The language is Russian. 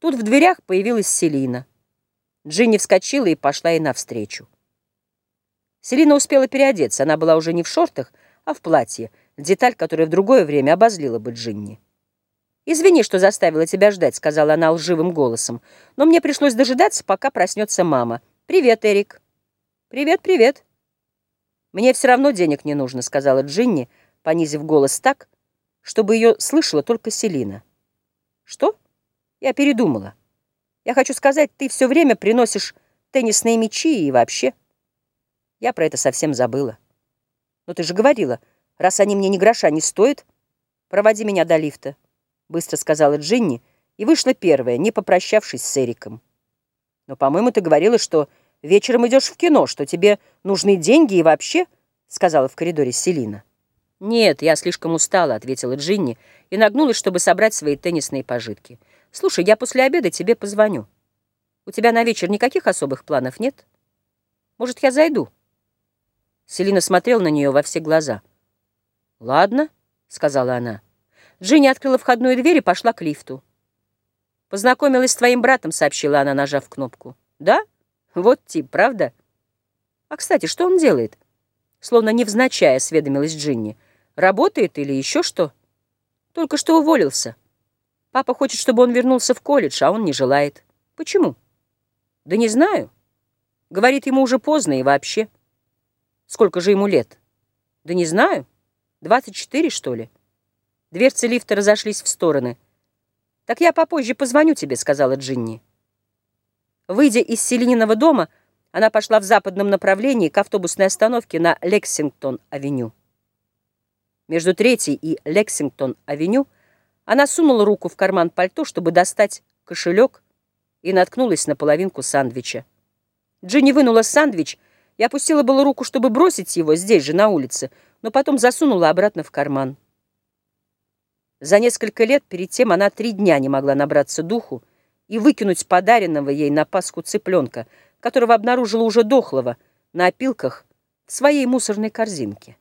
Тут в дверях появилась Селина. Джинни вскочила и пошла ей навстречу. Селина успела переодеться. Она была уже не в шортах, а в платье, деталь, которая в другое время обозлила бы Джинни. «Извини, что заставила тебя ждать», — сказала она лживым голосом. «Но мне пришлось дожидаться, пока проснется мама. Привет, Эрик». «Привет, привет». «Мне все равно денег не нужно», — сказала Джинни, понизив голос так, чтобы ее слышала только Селина. «Что?» Я передумала. Я хочу сказать, ты все время приносишь теннисные мячи и вообще. Я про это совсем забыла. Но ты же говорила, раз они мне ни гроша не стоят, проводи меня до лифта, быстро сказала Джинни и вышла первая, не попрощавшись с Эриком. Но, по-моему, ты говорила, что вечером идешь в кино, что тебе нужны деньги и вообще, сказала в коридоре Селина. «Нет, я слишком устала», — ответила Джинни и нагнулась, чтобы собрать свои теннисные пожитки. «Слушай, я после обеда тебе позвоню. У тебя на вечер никаких особых планов нет? Может, я зайду?» Селина смотрела на нее во все глаза. «Ладно», — сказала она. Джинни открыла входную дверь и пошла к лифту. «Познакомилась с твоим братом», — сообщила она, нажав кнопку. «Да? Вот тип, правда? А, кстати, что он делает?» Словно невзначай осведомилась Джинни. Работает или еще что? Только что уволился. Папа хочет, чтобы он вернулся в колледж, а он не желает. Почему? Да не знаю. Говорит, ему уже поздно и вообще. Сколько же ему лет? Да не знаю. 24, что ли? Дверцы лифта разошлись в стороны. «Так я попозже позвоню тебе», — сказала Джинни. Выйдя из Селениного дома, она пошла в западном направлении к автобусной остановке на Лексингтон-авеню. Между Третьей и Лексингтон-авеню она сунула руку в карман пальто, чтобы достать кошелек, и наткнулась на половинку сандвича. Джинни вынула сандвич и опустила было руку, чтобы бросить его здесь же, на улице, но потом засунула обратно в карман. За несколько лет перед тем она три дня не могла набраться духу и выкинуть подаренного ей на Пасху цыпленка, которого обнаружила уже дохлого на опилках в своей мусорной корзинке.